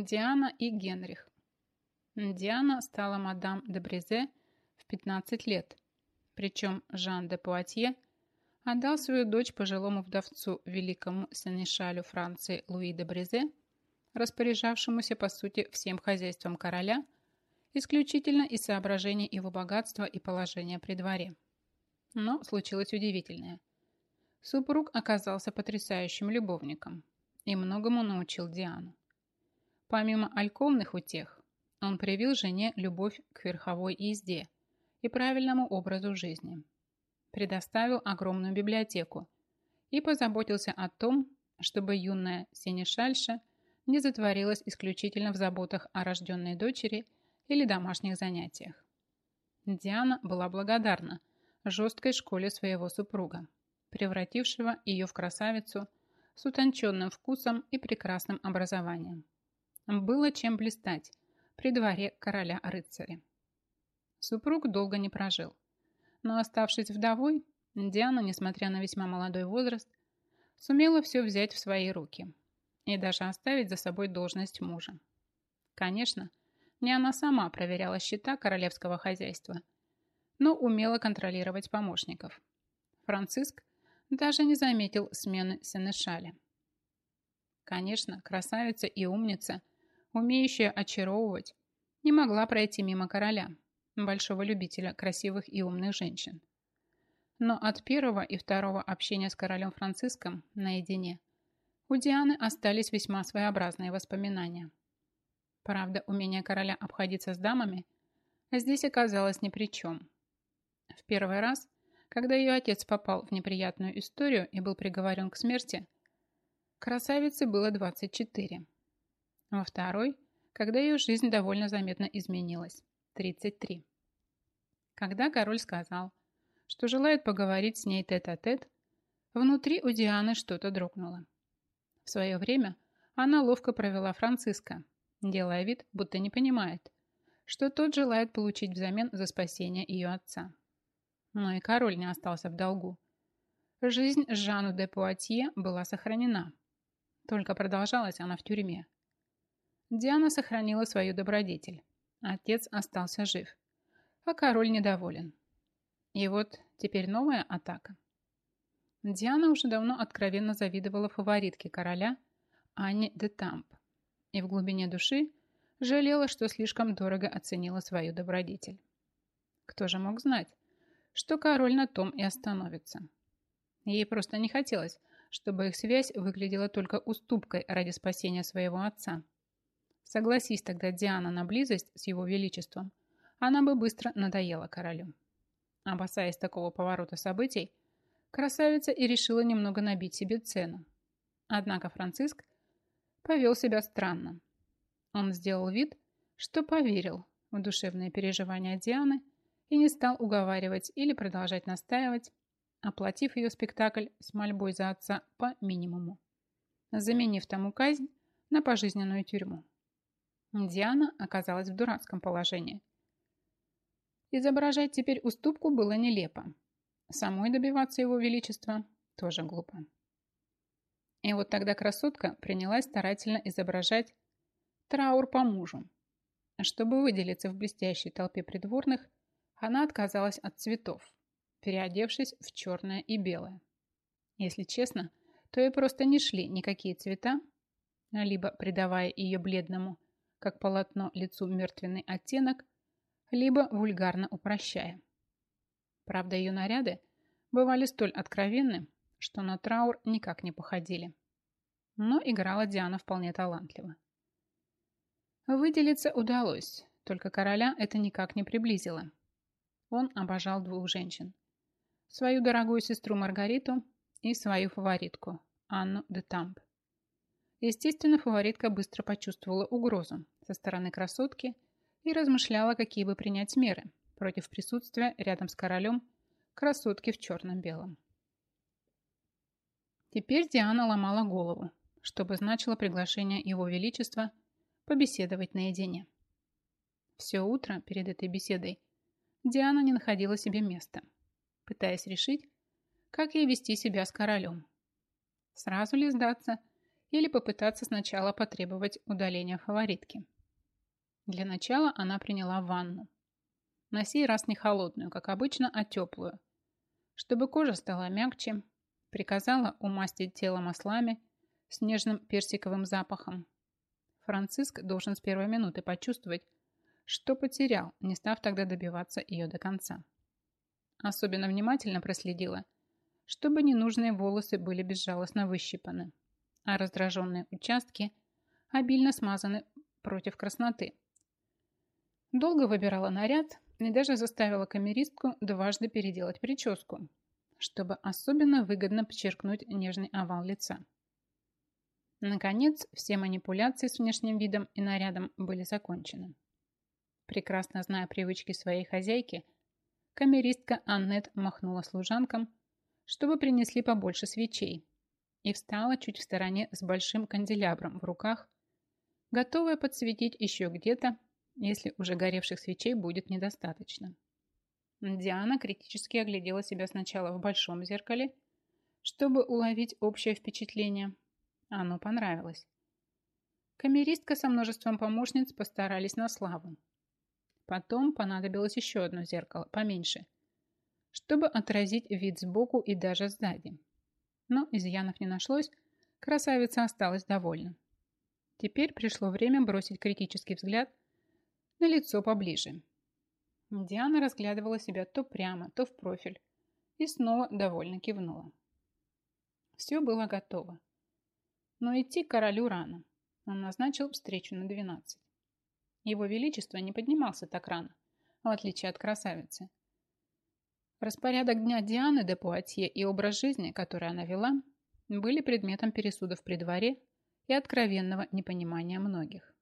Диана и Генрих. Диана стала мадам де Брезе в 15 лет, причем Жан де Пуатье отдал свою дочь пожилому вдовцу великому сенешалю Франции Луи де Брезе, распоряжавшемуся по сути всем хозяйством короля, исключительно из соображений его богатства и положения при дворе. Но случилось удивительное. Супруг оказался потрясающим любовником и многому научил Диану. Помимо альковных утех, он привил жене любовь к верховой езде и правильному образу жизни, предоставил огромную библиотеку и позаботился о том, чтобы юная синешальша не затворилась исключительно в заботах о рожденной дочери или домашних занятиях. Диана была благодарна жесткой школе своего супруга, превратившего ее в красавицу с утонченным вкусом и прекрасным образованием. Было чем блистать при дворе короля-рыцаря. Супруг долго не прожил, но оставшись вдовой, Диана, несмотря на весьма молодой возраст, сумела все взять в свои руки и даже оставить за собой должность мужа. Конечно, не она сама проверяла счета королевского хозяйства, но умела контролировать помощников. Франциск даже не заметил смены Сенешаля. Конечно, красавица и умница, умеющая очаровывать, не могла пройти мимо короля, большого любителя красивых и умных женщин. Но от первого и второго общения с королем Франциском наедине у Дианы остались весьма своеобразные воспоминания. Правда, умение короля обходиться с дамами здесь оказалось ни при чем. В первый раз, когда ее отец попал в неприятную историю и был приговорен к смерти, красавице было 24. Во второй, когда ее жизнь довольно заметно изменилась, 33. Когда король сказал, что желает поговорить с ней тет-а-тет, -тет, внутри у Дианы что-то дрогнуло. В свое время она ловко провела Франциска, делая вид, будто не понимает, что тот желает получить взамен за спасение ее отца. Но и король не остался в долгу. Жизнь Жанну де Пуатье была сохранена. Только продолжалась она в тюрьме. Диана сохранила свою добродетель. Отец остался жив а король недоволен. И вот теперь новая атака. Диана уже давно откровенно завидовала фаворитке короля Анне де Тамп и в глубине души жалела, что слишком дорого оценила свою добродетель. Кто же мог знать, что король на том и остановится? Ей просто не хотелось, чтобы их связь выглядела только уступкой ради спасения своего отца. Согласись тогда Диана на близость с его величеством – она бы быстро надоела королю. Опасаясь такого поворота событий, красавица и решила немного набить себе цену. Однако Франциск повел себя странно. Он сделал вид, что поверил в душевные переживания Дианы и не стал уговаривать или продолжать настаивать, оплатив ее спектакль с мольбой за отца по минимуму, заменив тому казнь на пожизненную тюрьму. Диана оказалась в дурацком положении – Изображать теперь уступку было нелепо. Самой добиваться его величества тоже глупо. И вот тогда красотка принялась старательно изображать траур по мужу. Чтобы выделиться в блестящей толпе придворных, она отказалась от цветов, переодевшись в черное и белое. Если честно, то ей просто не шли никакие цвета, либо придавая ее бледному, как полотно лицу мертвенный оттенок, либо вульгарно упрощая. Правда, ее наряды бывали столь откровенны, что на траур никак не походили. Но играла Диана вполне талантливо. Выделиться удалось, только короля это никак не приблизило. Он обожал двух женщин. Свою дорогую сестру Маргариту и свою фаворитку Анну де Тамп. Естественно, фаворитка быстро почувствовала угрозу со стороны красотки – и размышляла, какие бы принять меры против присутствия рядом с королем красотки в черном-белом. Теперь Диана ломала голову, чтобы значило приглашение Его Величества побеседовать наедине. Все утро перед этой беседой Диана не находила себе места, пытаясь решить, как ей вести себя с королем. Сразу ли сдаться или попытаться сначала потребовать удаления фаворитки. Для начала она приняла ванну. На сей раз не холодную, как обычно, а теплую. Чтобы кожа стала мягче, приказала умастить тело маслами с нежным персиковым запахом. Франциск должен с первой минуты почувствовать, что потерял, не став тогда добиваться ее до конца. Особенно внимательно проследила, чтобы ненужные волосы были безжалостно выщипаны, а раздраженные участки обильно смазаны против красноты. Долго выбирала наряд и даже заставила камеристку дважды переделать прическу, чтобы особенно выгодно подчеркнуть нежный овал лица. Наконец, все манипуляции с внешним видом и нарядом были закончены. Прекрасно зная привычки своей хозяйки, камеристка Аннет махнула служанкам, чтобы принесли побольше свечей, и встала чуть в стороне с большим канделябром в руках, готовая подсветить еще где-то, если уже горевших свечей будет недостаточно. Диана критически оглядела себя сначала в большом зеркале, чтобы уловить общее впечатление. Оно понравилось. Камеристка со множеством помощниц постарались на славу. Потом понадобилось еще одно зеркало, поменьше, чтобы отразить вид сбоку и даже сзади. Но изъянов не нашлось, красавица осталась довольна. Теперь пришло время бросить критический взгляд на лицо поближе. Диана разглядывала себя то прямо, то в профиль и снова довольно кивнула. Все было готово. Но идти к королю рано. Он назначил встречу на 12. Его Величество не поднимался так рано, в отличие от красавицы. Распорядок дня Дианы де Пуатье и образ жизни, который она вела, были предметом пересудов при дворе и откровенного непонимания многих.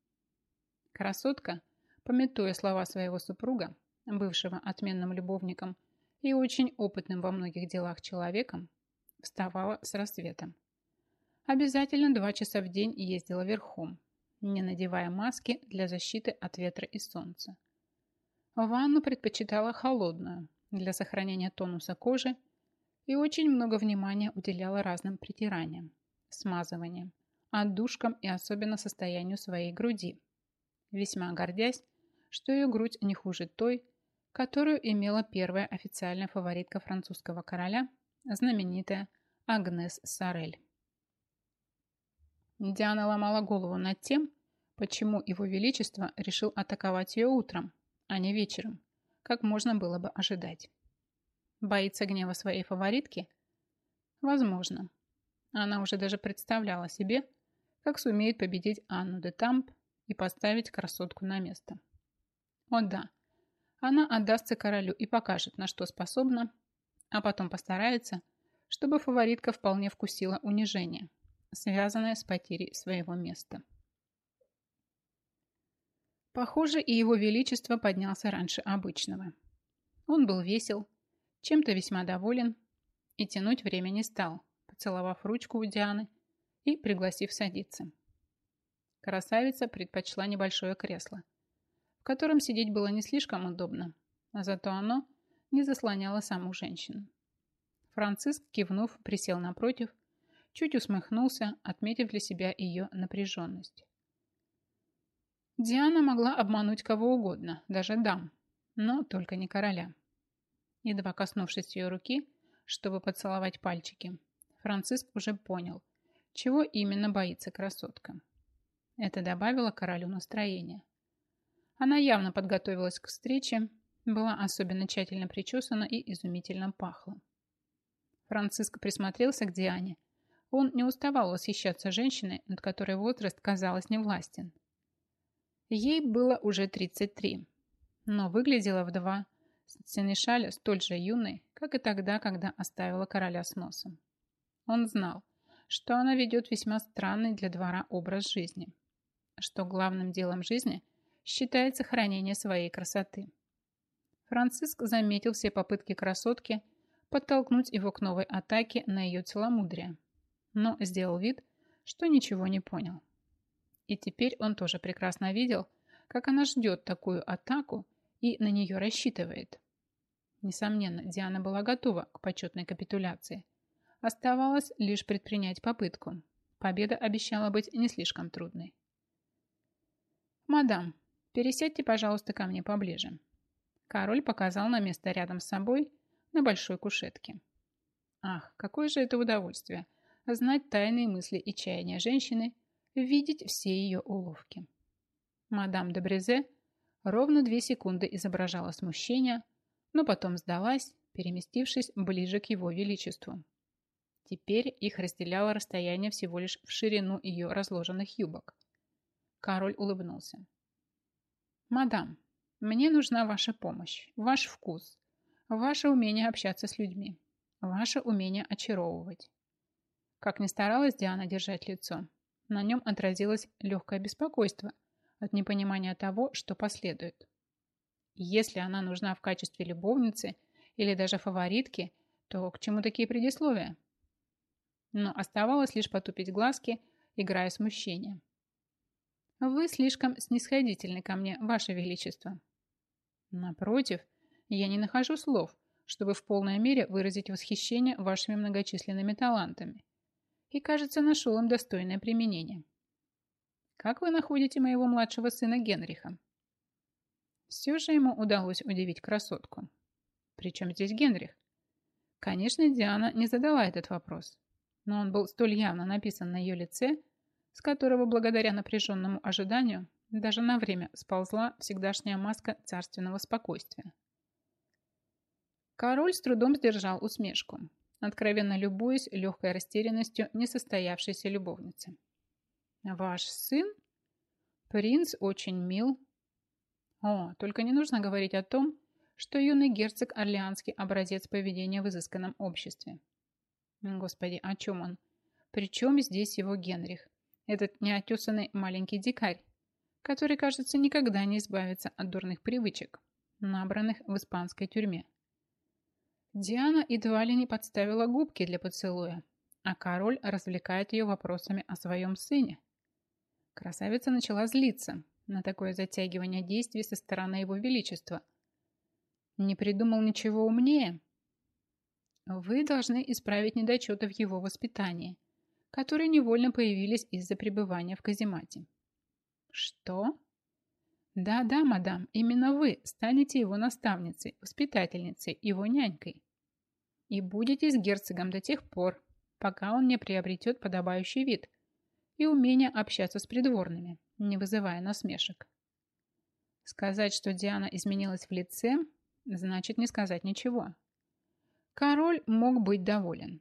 Красотка, пометуя слова своего супруга, бывшего отменным любовником и очень опытным во многих делах человеком, вставала с рассветом. Обязательно два часа в день ездила верхом, не надевая маски для защиты от ветра и солнца. Ванну предпочитала холодную, для сохранения тонуса кожи и очень много внимания уделяла разным притираниям, смазываниям, отдушкам и особенно состоянию своей груди, весьма гордясь, что ее грудь не хуже той, которую имела первая официальная фаворитка французского короля, знаменитая Агнес Сарель. Диана ломала голову над тем, почему его величество решил атаковать ее утром, а не вечером, как можно было бы ожидать. Боится гнева своей фаворитки? Возможно. Она уже даже представляла себе, как сумеет победить Анну де Тамп и поставить красотку на место. О да, она отдастся королю и покажет, на что способна, а потом постарается, чтобы фаворитка вполне вкусила унижение, связанное с потерей своего места. Похоже, и его величество поднялся раньше обычного. Он был весел, чем-то весьма доволен и тянуть время не стал, поцеловав ручку у Дианы и пригласив садиться. Красавица предпочла небольшое кресло, в котором сидеть было не слишком удобно, а зато оно не заслоняло саму женщину. Франциск, кивнув, присел напротив, чуть усмехнулся, отметив для себя ее напряженность. Диана могла обмануть кого угодно, даже дам, но только не короля. Едва коснувшись ее руки, чтобы поцеловать пальчики, Франциск уже понял, чего именно боится красотка. Это добавило королю настроения. Она явно подготовилась к встрече, была особенно тщательно причесана и изумительно пахла. Франциск присмотрелся к Диане. Он не уставал восхищаться женщиной, над которой возраст, казалось, невластен. Ей было уже 33, но выглядела в два Сенешаля столь же юной, как и тогда, когда оставила короля с носом. Он знал, что она ведет весьма странный для двора образ жизни, что главным делом жизни считается хранение своей красоты. Франциск заметил все попытки красотки подтолкнуть его к новой атаке на ее целомудрие, но сделал вид, что ничего не понял. И теперь он тоже прекрасно видел, как она ждет такую атаку и на нее рассчитывает. Несомненно, Диана была готова к почетной капитуляции. Оставалось лишь предпринять попытку, победа обещала быть не слишком трудной. «Мадам, пересядьте, пожалуйста, ко мне поближе». Король показал на место рядом с собой на большой кушетке. Ах, какое же это удовольствие – знать тайные мысли и чаяния женщины, видеть все ее уловки. Мадам де Брезе ровно две секунды изображала смущение, но потом сдалась, переместившись ближе к его величеству. Теперь их разделяло расстояние всего лишь в ширину ее разложенных юбок. Король улыбнулся. «Мадам, мне нужна ваша помощь, ваш вкус, ваше умение общаться с людьми, ваше умение очаровывать». Как ни старалась Диана держать лицо, на нем отразилось легкое беспокойство от непонимания того, что последует. Если она нужна в качестве любовницы или даже фаворитки, то к чему такие предисловия? но оставалось лишь потупить глазки, играя смущение. «Вы слишком снисходительны ко мне, Ваше Величество». «Напротив, я не нахожу слов, чтобы в полной мере выразить восхищение вашими многочисленными талантами. И, кажется, нашел им достойное применение. Как вы находите моего младшего сына Генриха?» Все же ему удалось удивить красотку. Причем здесь Генрих? Конечно, Диана не задала этот вопрос но он был столь явно написан на ее лице, с которого, благодаря напряженному ожиданию, даже на время сползла всегдашняя маска царственного спокойствия. Король с трудом сдержал усмешку, откровенно любуясь легкой растерянностью несостоявшейся любовницы. «Ваш сын? Принц очень мил». «О, только не нужно говорить о том, что юный герцог Орлеанский образец поведения в изысканном обществе. Господи, о чем он? Причем здесь его Генрих? Этот неотесанный маленький дикарь, который, кажется, никогда не избавится от дурных привычек, набранных в испанской тюрьме. Диана едва ли не подставила губки для поцелуя, а король развлекает ее вопросами о своем сыне. Красавица начала злиться на такое затягивание действий со стороны его величества. Не придумал ничего умнее, вы должны исправить недочеты в его воспитании, которые невольно появились из-за пребывания в каземате. Что? Да-да, мадам, именно вы станете его наставницей, воспитательницей, его нянькой. И будете с герцогом до тех пор, пока он не приобретет подобающий вид и умение общаться с придворными, не вызывая насмешек. Сказать, что Диана изменилась в лице, значит не сказать ничего. Король мог быть доволен.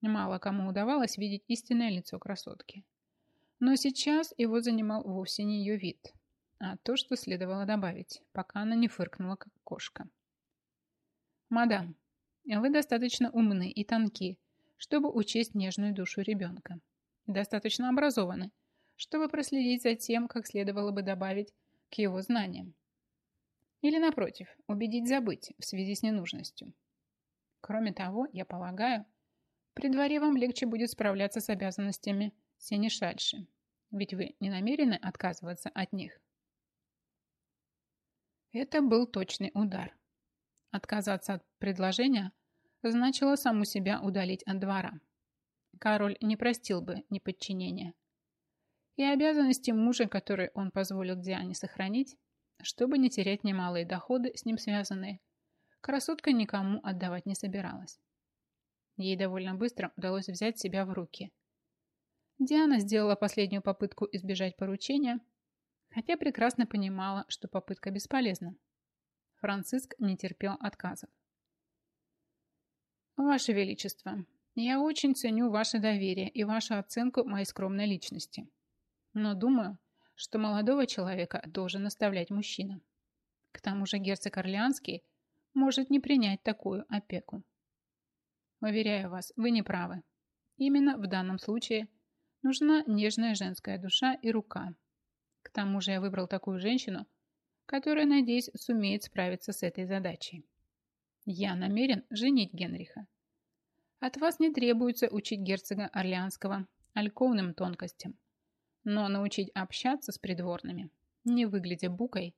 Мало кому удавалось видеть истинное лицо красотки. Но сейчас его занимал вовсе не ее вид, а то, что следовало добавить, пока она не фыркнула, как кошка. «Мадам, вы достаточно умны и тонки, чтобы учесть нежную душу ребенка. Достаточно образованы, чтобы проследить за тем, как следовало бы добавить к его знаниям. Или, напротив, убедить забыть в связи с ненужностью. Кроме того, я полагаю, при дворе вам легче будет справляться с обязанностями сенешальши, ведь вы не намерены отказываться от них. Это был точный удар. Отказаться от предложения значило саму себя удалить от двора. Король не простил бы неподчинения. И обязанности мужа, которые он позволил Диане сохранить, чтобы не терять немалые доходы, с ним связанные, красотка никому отдавать не собиралась. Ей довольно быстро удалось взять себя в руки. Диана сделала последнюю попытку избежать поручения, хотя прекрасно понимала, что попытка бесполезна. Франциск не терпел отказов. «Ваше Величество, я очень ценю ваше доверие и вашу оценку моей скромной личности. Но думаю, что молодого человека должен наставлять мужчина. К тому же герцог Орлеанский – может не принять такую опеку. Уверяю вас, вы не правы. Именно в данном случае нужна нежная женская душа и рука. К тому же я выбрал такую женщину, которая, надеюсь, сумеет справиться с этой задачей. Я намерен женить Генриха. От вас не требуется учить герцога Орлеанского альковным тонкостям, но научить общаться с придворными, не выглядя букой,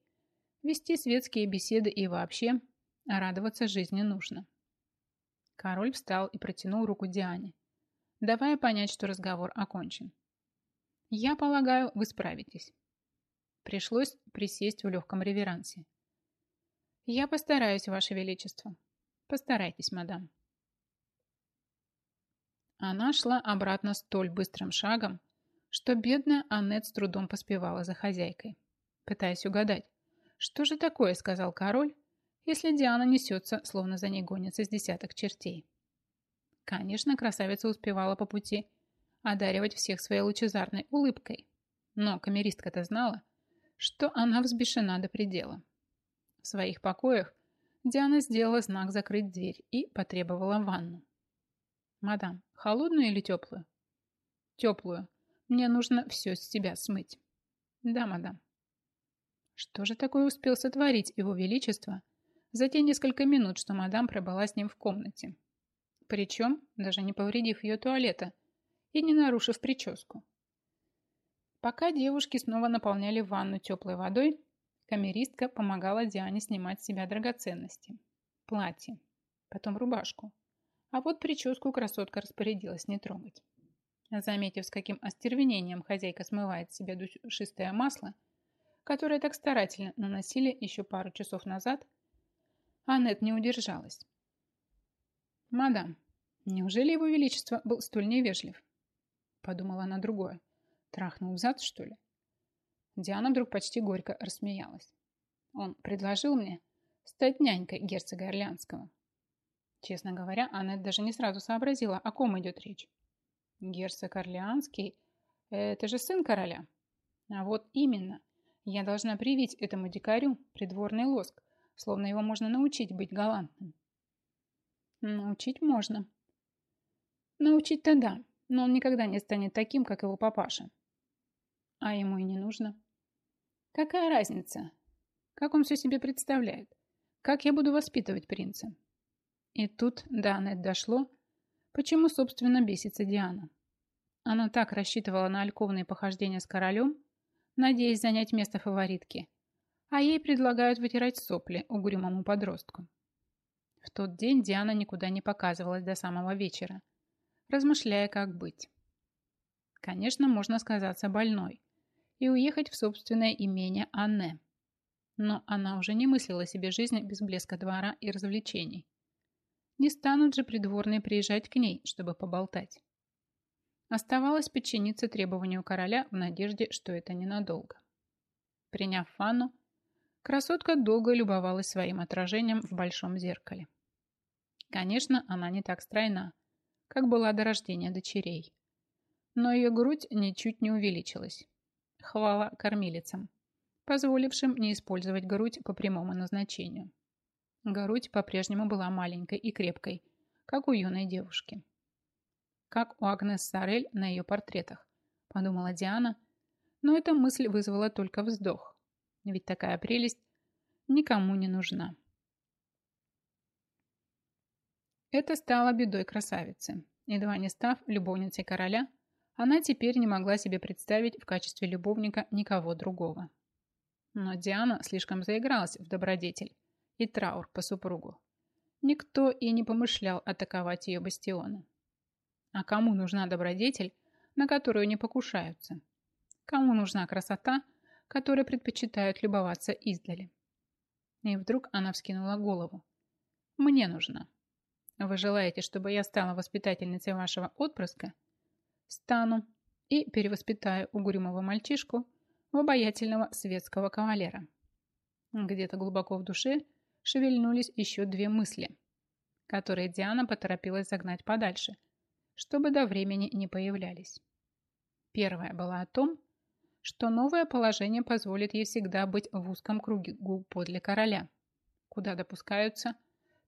вести светские беседы и вообще радоваться жизни нужно. Король встал и протянул руку Диане. давая понять, что разговор окончен. «Я полагаю, вы справитесь». Пришлось присесть в легком реверансе. «Я постараюсь, Ваше Величество». «Постарайтесь, мадам». Она шла обратно столь быстрым шагом, что бедная Аннет с трудом поспевала за хозяйкой, пытаясь угадать, что же такое, сказал король, если Диана несется, словно за ней гонится с десяток чертей. Конечно, красавица успевала по пути одаривать всех своей лучезарной улыбкой, но камеристка-то знала, что она взбешена до предела. В своих покоях Диана сделала знак закрыть дверь и потребовала ванну. «Мадам, холодную или теплую?» «Теплую. Мне нужно все с себя смыть». «Да, мадам». Что же такое успел сотворить его величество за те несколько минут, что мадам пробыла с ним в комнате? Причем даже не повредив ее туалета и не нарушив прическу. Пока девушки снова наполняли ванну теплой водой, камеристка помогала Диане снимать с себя драгоценности. Платье, потом рубашку, а вот прическу красотка распорядилась не трогать. Заметив, с каким остервенением хозяйка смывает себе душистое масло, которое так старательно наносили еще пару часов назад, Аннет не удержалась. «Мадам, неужели его величество был столь невежлив?» Подумала она другое. Трахнул зад, что ли? Диана вдруг почти горько рассмеялась. Он предложил мне стать нянькой герцога Орлеанского. Честно говоря, Аннет даже не сразу сообразила, о ком идет речь. Герцог Орлеанский – это же сын короля. А вот именно, я должна привить этому дикарю придворный лоск, словно его можно научить быть галантным. Научить можно. Научить-то да, но он никогда не станет таким, как его папаша. А ему и не нужно. Какая разница? Как он все себе представляет? Как я буду воспитывать принца? И тут до Аннет дошло, почему, собственно, бесится Диана. Она так рассчитывала на альковные похождения с королем, надеясь занять место фаворитки, а ей предлагают вытирать сопли угрюмому подростку. В тот день Диана никуда не показывалась до самого вечера, размышляя, как быть. Конечно, можно сказаться больной и уехать в собственное имение Анне. Но она уже не мыслила себе жизни без блеска двора и развлечений. Не станут же придворные приезжать к ней, чтобы поболтать. Оставалось подчиниться требованию короля в надежде, что это ненадолго. Приняв ванну, красотка долго любовалась своим отражением в большом зеркале. Конечно, она не так стройна, как была до рождения дочерей. Но ее грудь ничуть не увеличилась. Хвала кормилицам, позволившим не использовать грудь по прямому назначению. Грудь по-прежнему была маленькой и крепкой, как у юной девушки. Как у Агнес Сарель на ее портретах, подумала Диана, но эта мысль вызвала только вздох, ведь такая прелесть никому не нужна. Это стало бедой красавицы. Едва не став любовницей короля, она теперь не могла себе представить в качестве любовника никого другого. Но Диана слишком заигралась в добродетель и траур по супругу. Никто и не помышлял атаковать ее бастионы. А кому нужна добродетель, на которую не покушаются? Кому нужна красота, которой предпочитают любоваться издали? И вдруг она вскинула голову. «Мне нужна. Вы желаете, чтобы я стала воспитательницей вашего отпрыска? Стану и перевоспитаю угрюмого мальчишку в обаятельного светского кавалера». Где-то глубоко в душе – шевельнулись еще две мысли, которые Диана поторопилась загнать подальше, чтобы до времени не появлялись. Первая была о том, что новое положение позволит ей всегда быть в узком кругу подле короля, куда допускаются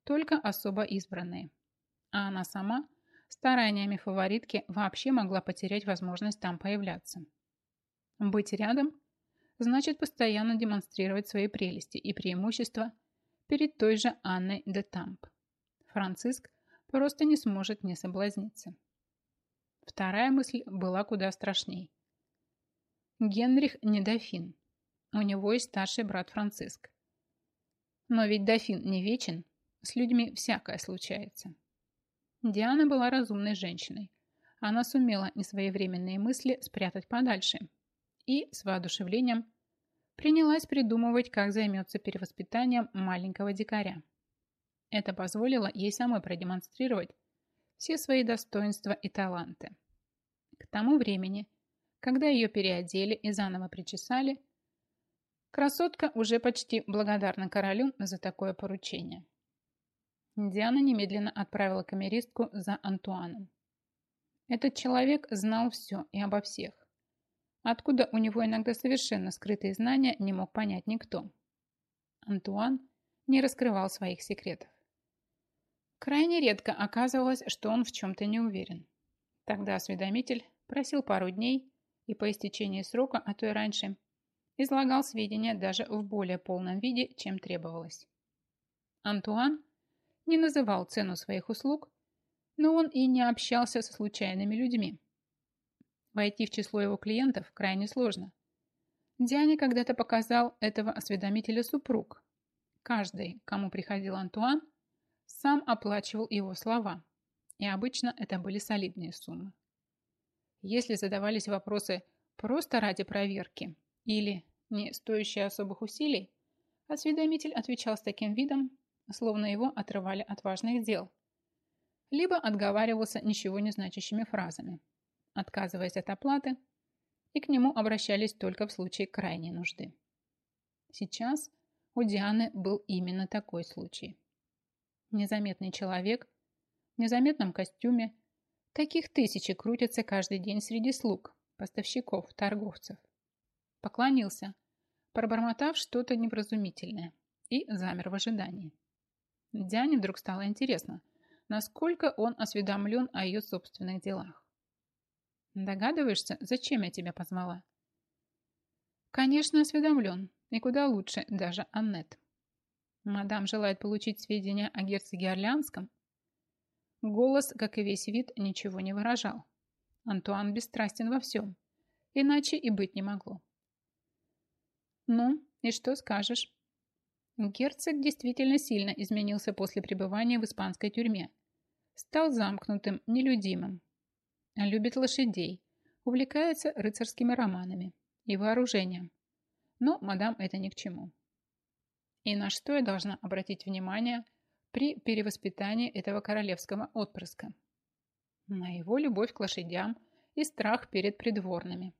только особо избранные. А она сама стараниями фаворитки вообще могла потерять возможность там появляться. Быть рядом значит постоянно демонстрировать свои прелести и преимущества перед той же Анной де Тамп. Франциск просто не сможет не соблазниться. Вторая мысль была куда страшней. Генрих не дофин. У него есть старший брат Франциск. Но ведь дофин не вечен, с людьми всякое случается. Диана была разумной женщиной. она сумела несвоевременные мысли спрятать подальше и с воодушевлением принялась придумывать, как займется перевоспитанием маленького дикаря. Это позволило ей самой продемонстрировать все свои достоинства и таланты. К тому времени, когда ее переодели и заново причесали, красотка уже почти благодарна королю за такое поручение. Диана немедленно отправила камеристку за Антуаном. Этот человек знал все и обо всех. Откуда у него иногда совершенно скрытые знания, не мог понять никто. Антуан не раскрывал своих секретов. Крайне редко оказывалось, что он в чем-то не уверен. Тогда осведомитель просил пару дней и по истечении срока, а то и раньше, излагал сведения даже в более полном виде, чем требовалось. Антуан не называл цену своих услуг, но он и не общался со случайными людьми. Войти в число его клиентов крайне сложно. Диане когда-то показал этого осведомителя супруг. Каждый, кому приходил Антуан, сам оплачивал его слова, и обычно это были солидные суммы. Если задавались вопросы просто ради проверки или не стоящие особых усилий, осведомитель отвечал с таким видом, словно его отрывали от важных дел, либо отговаривался ничего не значащими фразами – отказываясь от оплаты, и к нему обращались только в случае крайней нужды. Сейчас у Дианы был именно такой случай. Незаметный человек в незаметном костюме, таких тысячи крутятся каждый день среди слуг, поставщиков, торговцев. Поклонился, пробормотав что-то невразумительное, и замер в ожидании. Диане вдруг стало интересно, насколько он осведомлен о ее собственных делах. Догадываешься, зачем я тебя позвала? Конечно, осведомлен. И куда лучше даже Аннет. Мадам желает получить сведения о герцоге Орлеанском. Голос, как и весь вид, ничего не выражал. Антуан бесстрастен во всем. Иначе и быть не могло. Ну, и что скажешь? Герцог действительно сильно изменился после пребывания в испанской тюрьме. Стал замкнутым, нелюдимым, Любит лошадей, увлекается рыцарскими романами и вооружением. Но мадам это ни к чему. И на что я должна обратить внимание при перевоспитании этого королевского отпрыска? На его любовь к лошадям и страх перед придворными.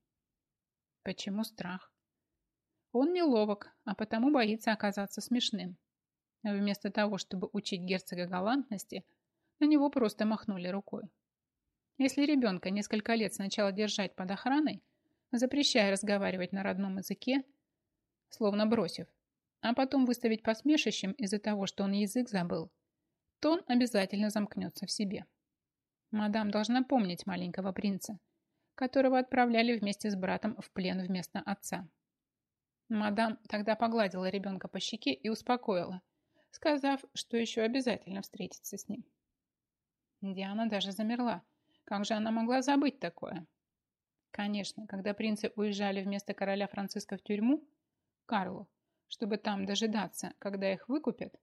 Почему страх? Он неловок, а потому боится оказаться смешным. Вместо того, чтобы учить герцога галантности, на него просто махнули рукой. Если ребенка несколько лет сначала держать под охраной, запрещая разговаривать на родном языке, словно бросив, а потом выставить посмешищем из-за того, что он язык забыл, то он обязательно замкнется в себе. Мадам должна помнить маленького принца, которого отправляли вместе с братом в плен вместо отца. Мадам тогда погладила ребенка по щеке и успокоила, сказав, что еще обязательно встретится с ним. Диана даже замерла, как же она могла забыть такое? Конечно, когда принцы уезжали вместо короля Франциска в тюрьму, Карлу, чтобы там дожидаться, когда их выкупят,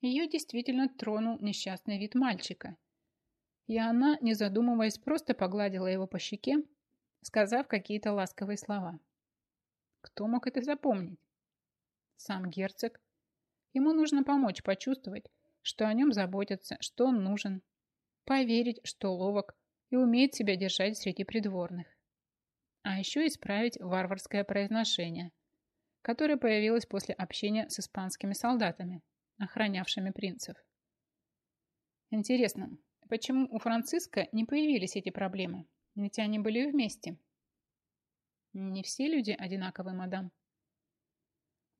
ее действительно тронул несчастный вид мальчика. И она, не задумываясь, просто погладила его по щеке, сказав какие-то ласковые слова. Кто мог это запомнить? Сам герцог. Ему нужно помочь почувствовать, что о нем заботятся, что он нужен, поверить, что ловок и умеет себя держать среди придворных. А еще исправить варварское произношение, которое появилось после общения с испанскими солдатами, охранявшими принцев. Интересно, почему у Франциска не появились эти проблемы? Ведь они были вместе. Не все люди одинаковы, мадам.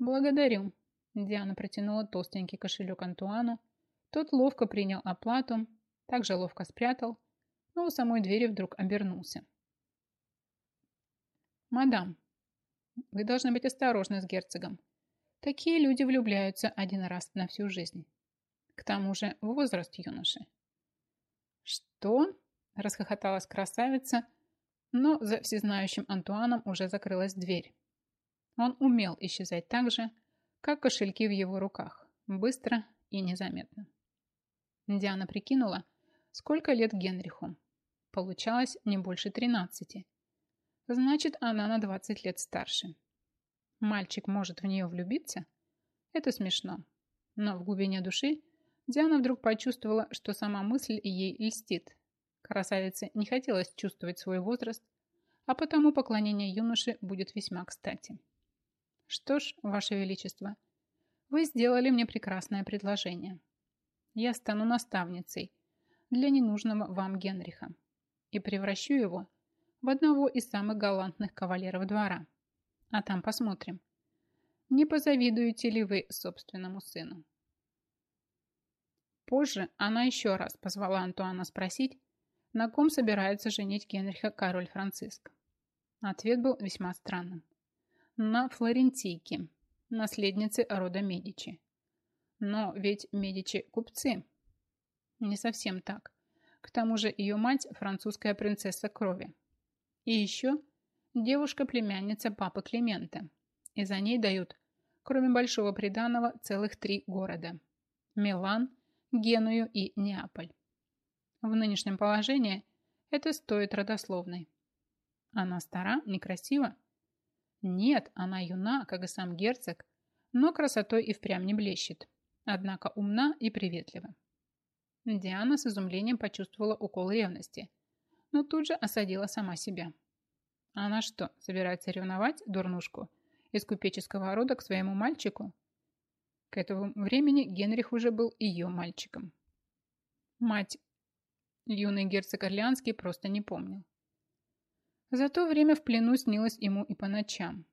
Благодарю. Диана протянула толстенький кошелек Антуану. Тот ловко принял оплату также ловко спрятал, но у самой двери вдруг обернулся. «Мадам, вы должны быть осторожны с герцогом. Такие люди влюбляются один раз на всю жизнь. К тому же возраст юноши». «Что?» – расхохоталась красавица, но за всезнающим Антуаном уже закрылась дверь. Он умел исчезать так же, как кошельки в его руках, быстро и незаметно. Диана прикинула, Сколько лет Генриху? получалось не больше 13. Значит, она на 20 лет старше. Мальчик может в нее влюбиться? Это смешно. Но в глубине души Диана вдруг почувствовала, что сама мысль ей льстит. Красавице не хотелось чувствовать свой возраст, а потому поклонение юноше будет весьма кстати. Что ж, Ваше Величество, вы сделали мне прекрасное предложение. Я стану наставницей для ненужного вам Генриха и превращу его в одного из самых галантных кавалеров двора. А там посмотрим, не позавидуете ли вы собственному сыну. Позже она еще раз позвала Антуана спросить, на ком собирается женить Генриха король Франциск. Ответ был весьма странным. На Флорентийке, наследнице рода Медичи. Но ведь Медичи – купцы. Не совсем так. К тому же ее мать – французская принцесса крови. И еще девушка-племянница папы Климента. И за ней дают, кроме большого приданого, целых три города – Милан, Геную и Неаполь. В нынешнем положении это стоит родословной. Она стара, некрасива? Нет, она юна, как и сам герцог, но красотой и впрямь не блещет, однако умна и приветлива. Диана с изумлением почувствовала укол ревности, но тут же осадила сама себя. Она что, собирается ревновать дурнушку из купеческого рода к своему мальчику? К этому времени Генрих уже был ее мальчиком. Мать юный герцог Орлеанский просто не помнил. За то время в плену снилось ему и по ночам.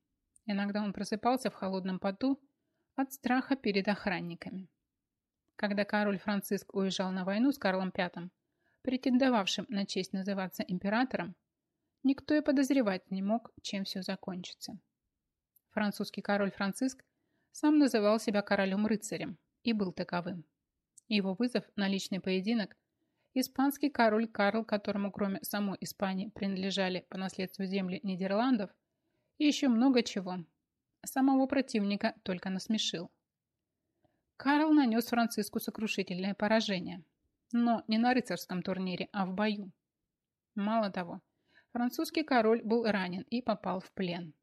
Иногда он просыпался в холодном поту от страха перед охранниками. Когда король Франциск уезжал на войну с Карлом V, претендовавшим на честь называться императором, никто и подозревать не мог, чем все закончится. Французский король Франциск сам называл себя королем-рыцарем и был таковым. Его вызов на личный поединок испанский король Карл, которому кроме самой Испании принадлежали по наследству земли Нидерландов, и еще много чего, самого противника только насмешил. Карл нанес Франциску сокрушительное поражение, но не на рыцарском турнире, а в бою. Мало того, французский король был ранен и попал в плен.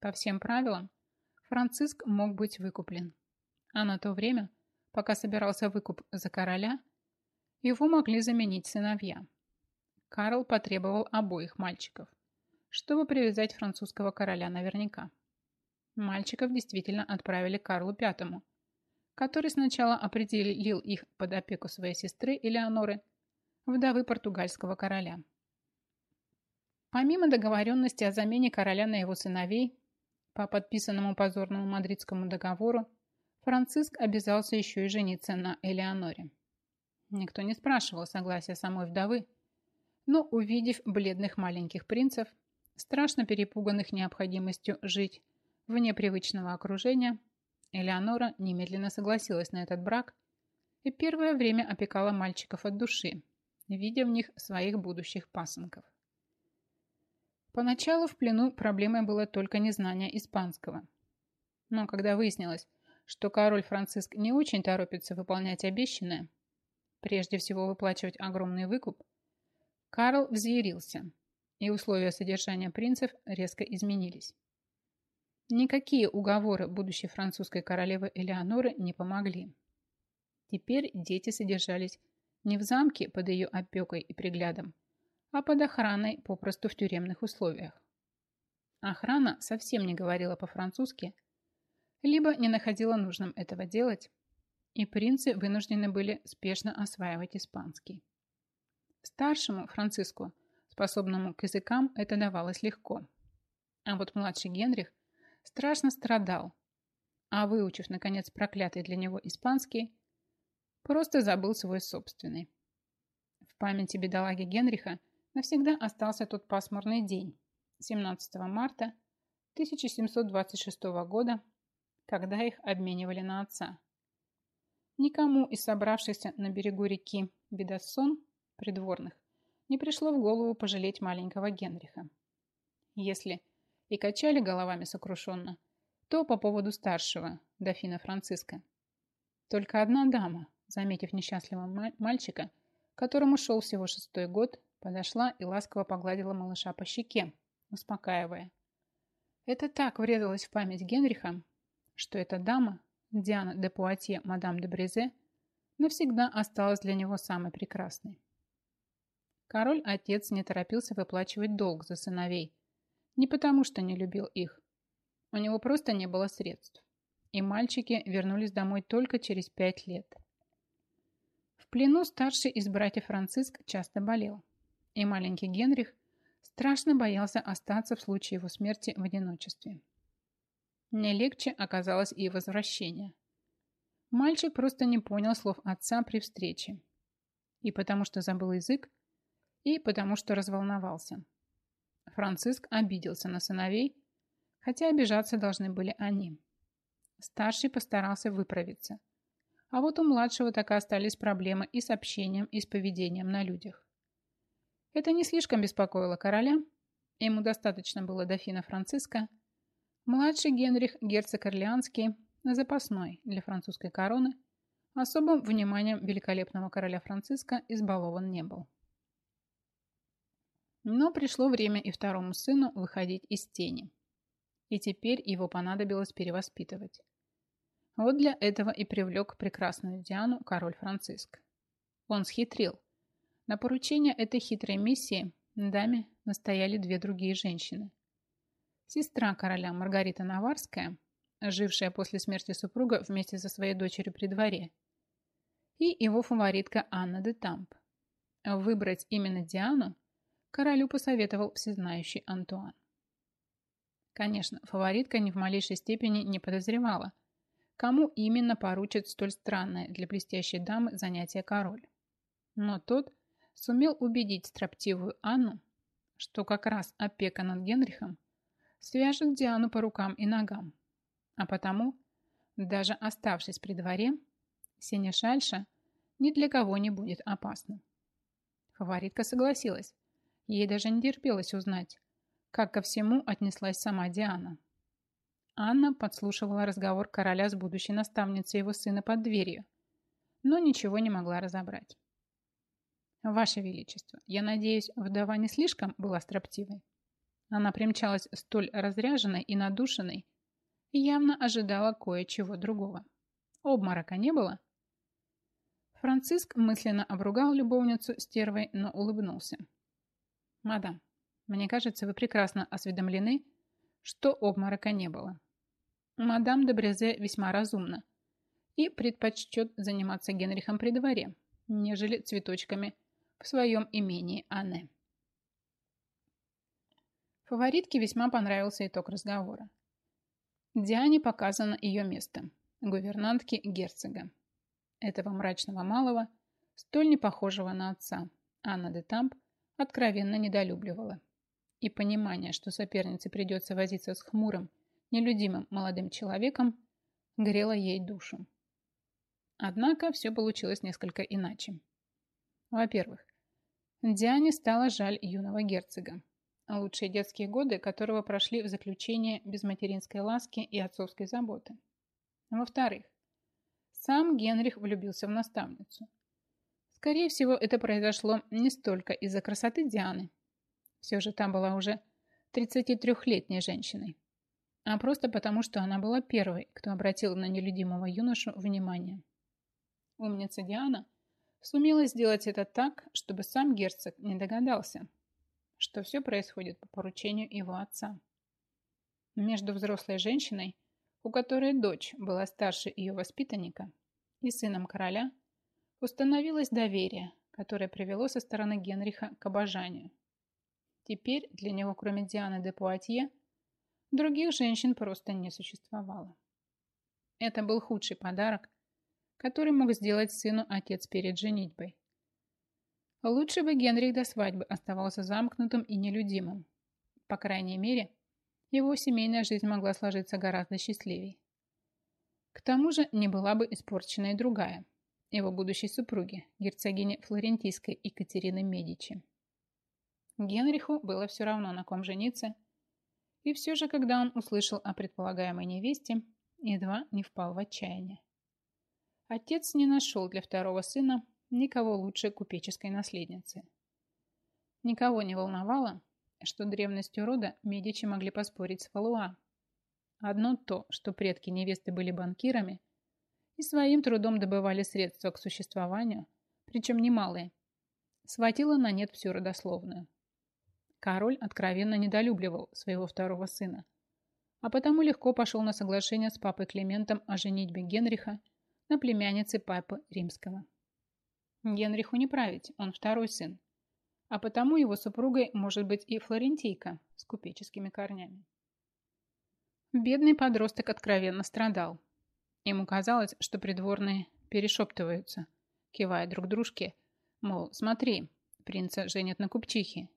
По всем правилам, Франциск мог быть выкуплен. А на то время, пока собирался выкуп за короля – его могли заменить сыновья. Карл потребовал обоих мальчиков, чтобы привязать французского короля наверняка. Мальчиков действительно отправили Карлу V, который сначала определил их под опеку своей сестры Элеоноры, вдовы португальского короля. Помимо договоренности о замене короля на его сыновей, по подписанному позорному мадридскому договору, Франциск обязался еще и жениться на Элеоноре. Никто не спрашивал согласия самой вдовы, но, увидев бледных маленьких принцев, страшно перепуганных необходимостью жить вне привычного окружения, Элеонора немедленно согласилась на этот брак и первое время опекала мальчиков от души, видя в них своих будущих пасынков. Поначалу в плену проблемой было только незнание испанского. Но когда выяснилось, что король Франциск не очень торопится выполнять обещанное, прежде всего выплачивать огромный выкуп, Карл взъярился, и условия содержания принцев резко изменились. Никакие уговоры будущей французской королевы Элеоноры не помогли. Теперь дети содержались не в замке под ее опекой и приглядом, а под охраной попросту в тюремных условиях. Охрана совсем не говорила по-французски, либо не находила нужным этого делать, и принцы вынуждены были спешно осваивать испанский. Старшему Франциску, способному к языкам, это давалось легко. А вот младший Генрих страшно страдал, а выучив, наконец, проклятый для него испанский, просто забыл свой собственный. В памяти бедолаги Генриха навсегда остался тот пасмурный день, 17 марта 1726 года, когда их обменивали на отца. Никому из собравшихся на берегу реки Бедассон, придворных, не пришло в голову пожалеть маленького Генриха. Если и качали головами сокрушенно, то по поводу старшего, дофина Франциска. Только одна дама, заметив несчастливого мальчика, которому шел всего шестой год, Подошла и ласково погладила малыша по щеке, успокаивая. Это так врезалось в память Генриха, что эта дама, Диана де Пуатье, мадам де Брезе, навсегда осталась для него самой прекрасной. Король-отец не торопился выплачивать долг за сыновей, не потому что не любил их. У него просто не было средств. И мальчики вернулись домой только через пять лет. В плену старший из братьев Франциск часто болел. И маленький Генрих страшно боялся остаться в случае его смерти в одиночестве. Не легче оказалось и возвращение. Мальчик просто не понял слов отца при встрече. И потому что забыл язык, и потому что разволновался. Франциск обиделся на сыновей, хотя обижаться должны были они. Старший постарался выправиться. А вот у младшего так и остались проблемы и с общением, и с поведением на людях. Это не слишком беспокоило короля. Ему достаточно было дофина Франциска. Младший Генрих, герцог Орлеанский, запасной для французской короны, особым вниманием великолепного короля Франциска избалован не был. Но пришло время и второму сыну выходить из тени. И теперь его понадобилось перевоспитывать. Вот для этого и привлек прекрасную Диану король Франциск. Он схитрил. На поручение этой хитрой миссии даме настояли две другие женщины. Сестра короля Маргарита Наварская, жившая после смерти супруга вместе со своей дочерью при дворе, и его фаворитка Анна де Тамп. Выбрать именно Диану королю посоветовал всезнающий Антуан. Конечно, фаворитка ни в малейшей степени не подозревала, кому именно поручит столь странное для блестящей дамы занятие король. Но тот сумел убедить строптивую Анну, что как раз опека над Генрихом свяжет Диану по рукам и ногам, а потому, даже оставшись при дворе, Синешальша ни для кого не будет опасна. Фаворитка согласилась, Ей даже не терпелось узнать, как ко всему отнеслась сама Диана. Анна подслушивала разговор короля с будущей наставницей его сына под дверью, но ничего не могла разобрать. «Ваше Величество, я надеюсь, вдова не слишком была строптивой?» Она примчалась столь разряженной и надушенной и явно ожидала кое-чего другого. Обморока не было? Франциск мысленно обругал любовницу стервой, но улыбнулся. «Мадам, мне кажется, вы прекрасно осведомлены, что обморока не было. Мадам де весьма разумна и предпочтет заниматься Генрихом при дворе, нежели цветочками в своем имении Анне». Фаворитке весьма понравился итог разговора. Диане показано ее место – гувернантки герцога. Этого мрачного малого, столь не похожего на отца, Анна де Тамп, откровенно недолюбливала. И понимание, что сопернице придется возиться с хмурым, нелюдимым молодым человеком, грело ей душу. Однако все получилось несколько иначе. Во-первых, Диане стало жаль юного герцога, лучшие детские годы которого прошли в заключении без материнской ласки и отцовской заботы. Во-вторых, сам Генрих влюбился в наставницу – Скорее всего, это произошло не столько из-за красоты Дианы. Все же та была уже 33-летней женщиной. А просто потому, что она была первой, кто обратил на нелюдимого юношу внимание. Умница Диана сумела сделать это так, чтобы сам герцог не догадался, что все происходит по поручению его отца. Между взрослой женщиной, у которой дочь была старше ее воспитанника, и сыном короля – Установилось доверие, которое привело со стороны Генриха к обожанию. Теперь для него, кроме Дианы де Пуатье, других женщин просто не существовало. Это был худший подарок, который мог сделать сыну отец перед женитьбой. Лучше бы Генрих до свадьбы оставался замкнутым и нелюдимым. По крайней мере, его семейная жизнь могла сложиться гораздо счастливее. К тому же не была бы испорчена и другая – его будущей супруги, герцогини Флорентийской Екатерины Медичи. Генриху было все равно, на ком жениться, и все же, когда он услышал о предполагаемой невесте, едва не впал в отчаяние. Отец не нашел для второго сына никого лучше купеческой наследницы. Никого не волновало, что древностью рода Медичи могли поспорить с Валуа. Одно то, что предки невесты были банкирами и своим трудом добывали средства к существованию, причем немалые, схватило на нет всю родословную. Король откровенно недолюбливал своего второго сына, а потому легко пошел на соглашение с папой Климентом о женитьбе Генриха на племяннице папы Римского. Генриху не править, он второй сын, а потому его супругой может быть и флорентийка с купеческими корнями. Бедный подросток откровенно страдал. Ему казалось, что придворные перешептываются, кивая друг дружке, мол, смотри, принца женят на купчихе.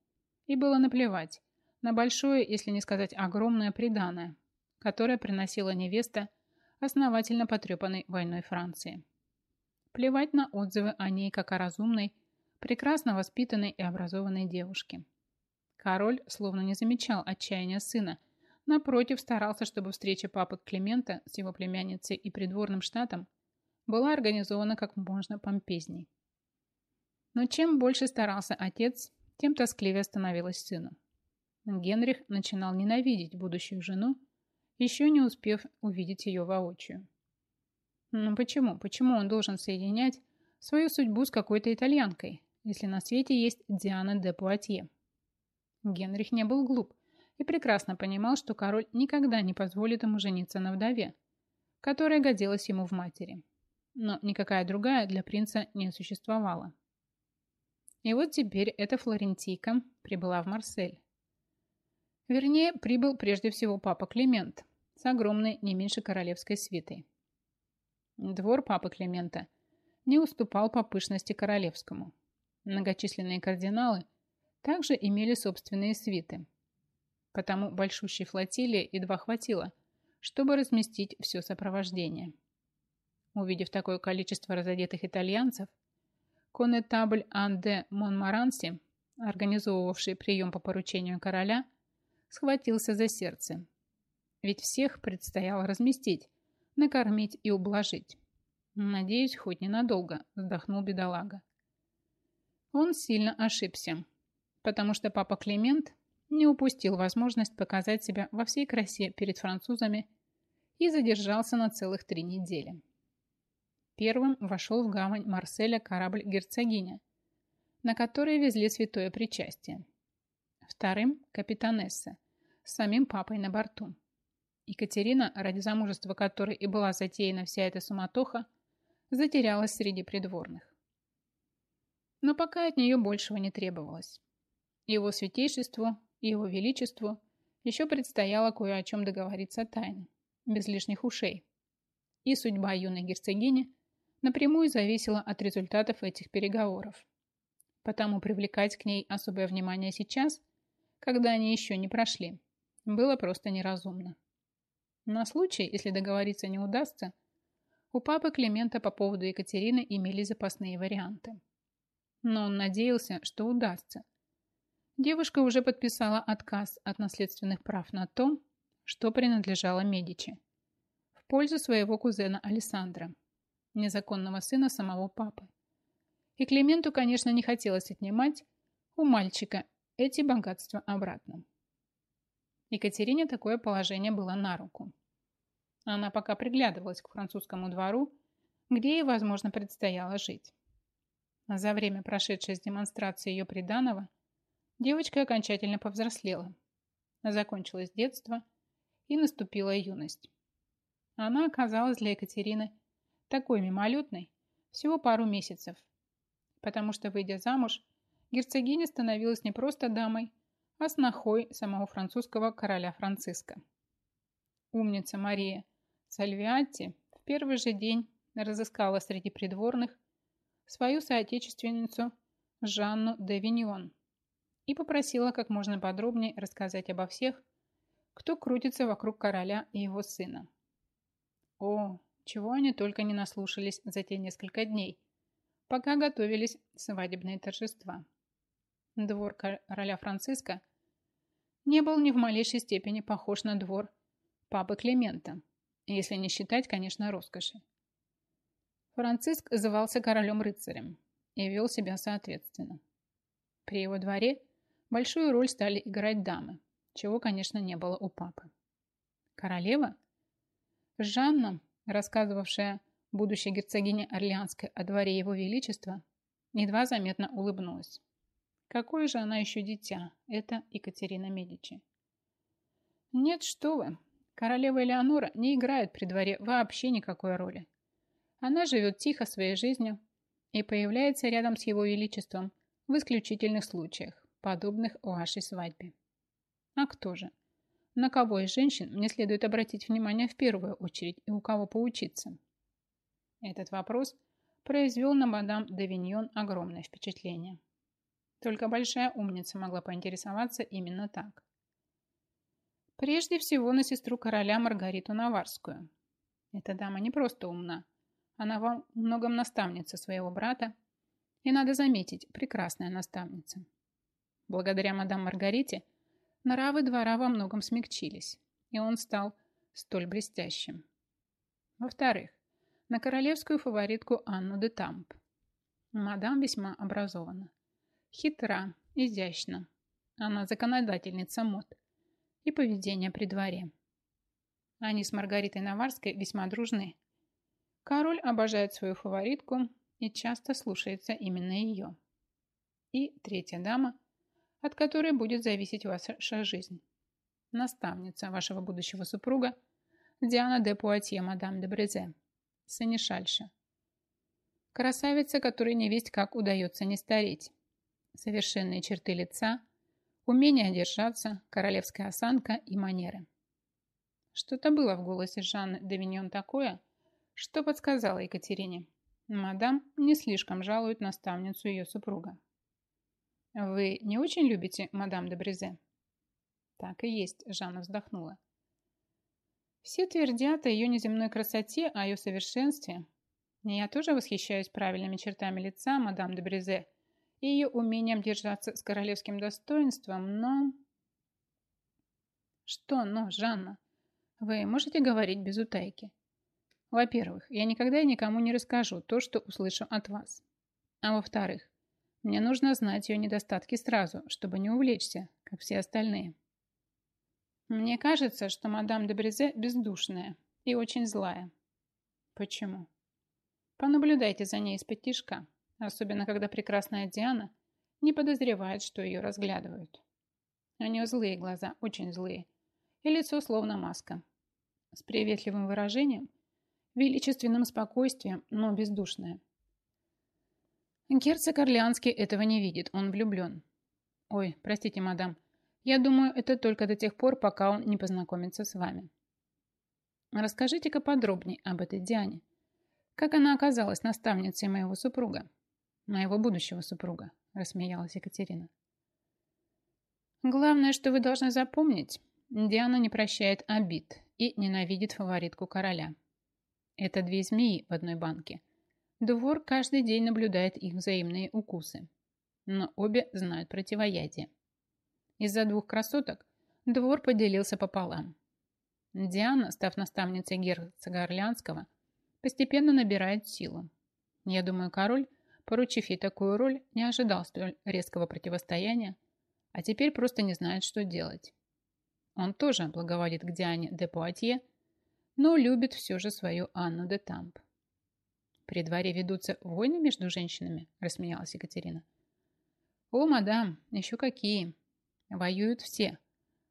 И было наплевать на большое, если не сказать огромное приданое, которое приносила невеста основательно потрепанной войной Франции. Плевать на отзывы о ней как о разумной, прекрасно воспитанной и образованной девушке. Король словно не замечал отчаяния сына, напротив старался, чтобы встреча папы Климента с его племянницей и придворным штатом была организована как можно помпезней. Но чем больше старался отец, тем тоскливее становилось сыну. Генрих начинал ненавидеть будущую жену, еще не успев увидеть ее воочию. Но почему? Почему он должен соединять свою судьбу с какой-то итальянкой, если на свете есть Диана де Пуатье. Генрих не был глуп и прекрасно понимал, что король никогда не позволит ему жениться на вдове, которая годилась ему в матери. Но никакая другая для принца не существовала. И вот теперь эта флорентийка прибыла в Марсель. Вернее, прибыл прежде всего папа Климент с огромной не меньше королевской свитой. Двор папы Климента не уступал по пышности королевскому – Многочисленные кардиналы также имели собственные свиты. Потому большущей флотилии едва хватило, чтобы разместить все сопровождение. Увидев такое количество разодетых итальянцев, конетабль Анде Монмаранси, организовывавший прием по поручению короля, схватился за сердце. Ведь всех предстояло разместить, накормить и ублажить. «Надеюсь, хоть ненадолго», – вздохнул бедолага. Он сильно ошибся, потому что папа Климент не упустил возможность показать себя во всей красе перед французами и задержался на целых три недели. Первым вошел в гавань Марселя корабль «Герцогиня», на который везли святое причастие. Вторым – капитанесса, с самим папой на борту. Екатерина, ради замужества которой и была затеяна вся эта суматоха, затерялась среди придворных. Но пока от нее большего не требовалось. Его святейшеству его величеству еще предстояло кое о чем договориться тайно, без лишних ушей. И судьба юной герцогини напрямую зависела от результатов этих переговоров. Потому привлекать к ней особое внимание сейчас, когда они еще не прошли, было просто неразумно. На случай, если договориться не удастся, у папы Климента по поводу Екатерины имели запасные варианты но он надеялся, что удастся. Девушка уже подписала отказ от наследственных прав на том, что принадлежало Медичи, в пользу своего кузена Александра, незаконного сына самого папы. И Клименту, конечно, не хотелось отнимать у мальчика эти богатства обратно. Екатерине такое положение было на руку. Она пока приглядывалась к французскому двору, где ей, возможно, предстояло жить. За время, прошедшей с демонстрацией ее приданого, девочка окончательно повзрослела. Закончилось детство и наступила юность. Она оказалась для Екатерины такой мимолетной всего пару месяцев, потому что, выйдя замуж, герцогиня становилась не просто дамой, а снохой самого французского короля Франциска. Умница Мария Сальвиатти в первый же день разыскала среди придворных свою соотечественницу Жанну де Виньон и попросила как можно подробнее рассказать обо всех, кто крутится вокруг короля и его сына. О, чего они только не наслушались за те несколько дней, пока готовились свадебные торжества. Двор короля Франциска не был ни в малейшей степени похож на двор папы Климента, если не считать, конечно, роскоши. Франциск звался королем-рыцарем и вел себя соответственно. При его дворе большую роль стали играть дамы, чего, конечно, не было у папы. Королева? Жанна, рассказывавшая будущей герцогине Орлеанской о дворе его величества, едва заметно улыбнулась. Какое же она еще дитя, это Екатерина Медичи. Нет, что вы, королева Элеонора не играет при дворе вообще никакой роли. Она живет тихо своей жизнью и появляется рядом с его величеством в исключительных случаях, подобных вашей свадьбе. А кто же? На кого из женщин мне следует обратить внимание в первую очередь и у кого поучиться? Этот вопрос произвел на мадам Давиньон огромное впечатление. Только большая умница могла поинтересоваться именно так. Прежде всего на сестру короля Маргариту Наварскую. Эта дама не просто умна. Она во многом наставница своего брата. И, надо заметить, прекрасная наставница. Благодаря мадам Маргарите нравы двора во многом смягчились, и он стал столь блестящим. Во-вторых, на королевскую фаворитку Анну де Тамп. Мадам весьма образована. Хитра, изящна. Она законодательница мод и поведения при дворе. Они с Маргаритой Наварской весьма дружны. Король обожает свою фаворитку и часто слушается именно ее. И третья дама, от которой будет зависеть ваша жизнь. Наставница вашего будущего супруга Диана де Пуатье, мадам де Брезе, санишальша. Красавица, которой не весть как удается не стареть совершенные черты лица, умение держаться, королевская осанка и манеры. Что-то было в голосе Жанны Давиньон такое, что подсказала Екатерине. Мадам не слишком жалует наставницу ее супруга. «Вы не очень любите мадам де Брезе?» «Так и есть», – Жанна вздохнула. «Все твердят о ее неземной красоте, о ее совершенстве. Я тоже восхищаюсь правильными чертами лица мадам де Брезе и ее умением держаться с королевским достоинством, но... Что «но», Жанна? Вы можете говорить без утайки? Во-первых, я никогда и никому не расскажу то, что услышу от вас. А во-вторых, мне нужно знать ее недостатки сразу, чтобы не увлечься, как все остальные. Мне кажется, что мадам де Брезе бездушная и очень злая. Почему? Понаблюдайте за ней из-под тишка. Особенно, когда прекрасная Диана не подозревает, что ее разглядывают. У нее злые глаза, очень злые. И лицо словно маска. С приветливым выражением, величественным спокойствием, но бездушное. Герцог Орлеанский этого не видит, он влюблен. Ой, простите, мадам, я думаю, это только до тех пор, пока он не познакомится с вами. Расскажите-ка подробнее об этой Диане. Как она оказалась наставницей моего супруга? моего будущего супруга», – рассмеялась Екатерина. «Главное, что вы должны запомнить, Диана не прощает обид и ненавидит фаворитку короля. Это две змеи в одной банке. Двор каждый день наблюдает их взаимные укусы, но обе знают противоядие. Из-за двух красоток двор поделился пополам. Диана, став наставницей герцога Орлеанского, постепенно набирает силу. Я думаю, король поручив ей такую роль, не ожидал столь резкого противостояния, а теперь просто не знает, что делать. Он тоже благоволит к Диане де Пуатье, но любит все же свою Анну де Тамп. «При дворе ведутся войны между женщинами?» – рассмеялась Екатерина. «О, мадам, еще какие! Воюют все.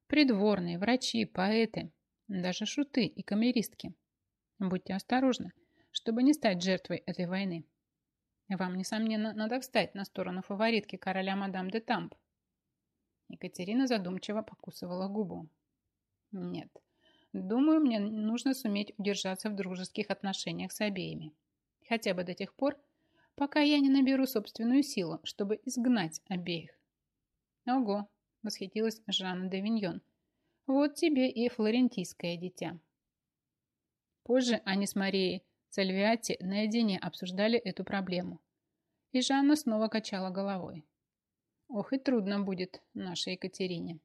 Придворные, врачи, поэты, даже шуты и камеристки. Будьте осторожны, чтобы не стать жертвой этой войны». Вам, несомненно, надо встать на сторону фаворитки короля мадам де Тамп. Екатерина задумчиво покусывала губу. Нет, думаю, мне нужно суметь удержаться в дружеских отношениях с обеими. Хотя бы до тех пор, пока я не наберу собственную силу, чтобы изгнать обеих. Ого, восхитилась Жанна де Виньон. Вот тебе и флорентийское дитя. Позже они с Марией Сальвиати наедине обсуждали эту проблему. И Жанна снова качала головой. Ох, и трудно будет нашей Екатерине.